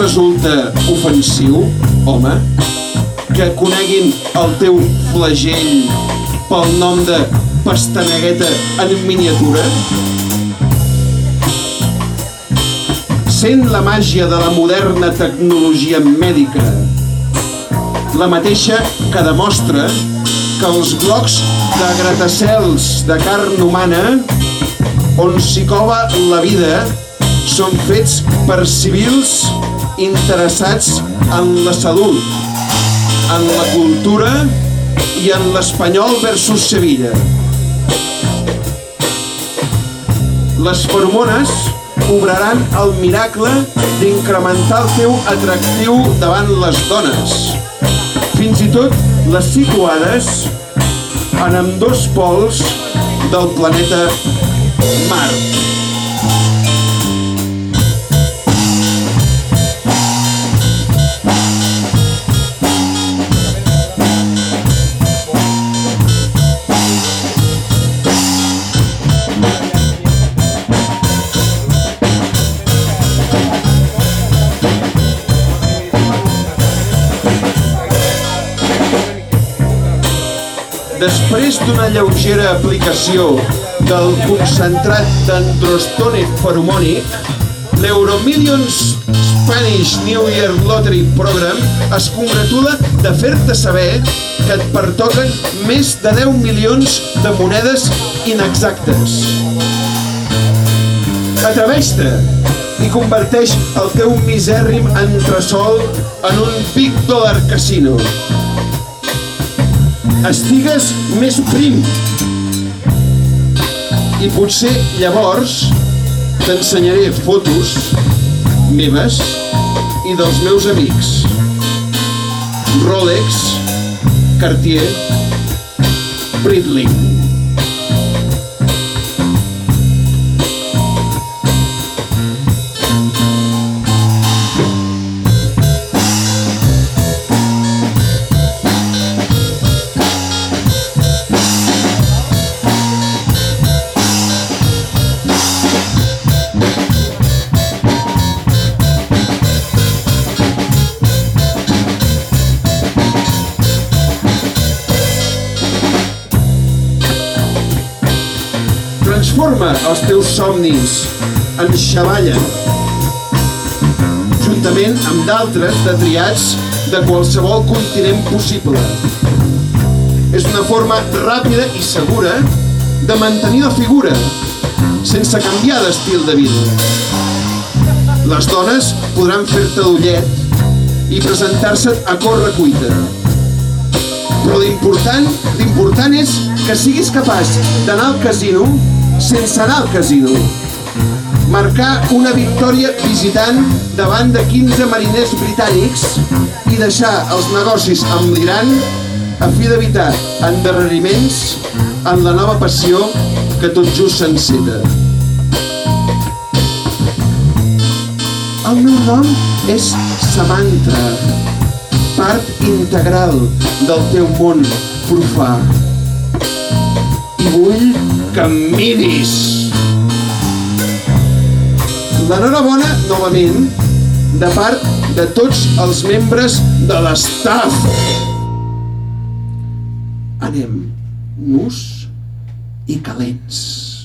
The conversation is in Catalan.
resulta ofensiu, home, que coneguin el teu flagell pel nom de pastanegueta en miniatura? Sent la màgia de la moderna tecnologia mèdica, la mateixa que demostra que els blocs de gratacels de carn humana on s'hi cova la vida són fets per civils interessats en la salut, en la cultura i en l'Espanyol versus Sevilla. Les feromones obraran el miracle d'incrementar el teu atractiu davant les dones. Fins i tot les situades en ambdós pols del planeta Mart. Després d'una lleugera aplicació del concentrat d'androstone feromònic, l'Euromillions Spanish New Year Lottery Program es congratula de fer-te saber que et pertoquen més de 10 milions de monedes inexactes. Atreveix-te i converteix el teu misèrrim entresol en un big dollar casino estigues més prim. I potser llavors t'ensenyaré fotos meves i dels meus amics. Rolex, Cartier, Breitling. Transforma els teus somnis en xavalla, juntament amb d'altres de triats de qualsevol continent possible. És una forma ràpida i segura de mantenir la figura, sense canviar d'estil de vida. Les dones podran fer-te d'ullet i presentar-se a córrer cuita. Però l'important, l'important és que siguis capaç d'anar al casino sense anar al casino. Marcar una victòria visitant davant de 15 mariners britànics i deixar els negocis amb l'Iran a fi d'evitar endarreriments en la nova passió que tot just s'enceta. El meu nom és Samantha, part integral del teu món profà. I vull que em miris. L'enhorabona, novament, de part de tots els membres de l'estaf. Anem nus i calents.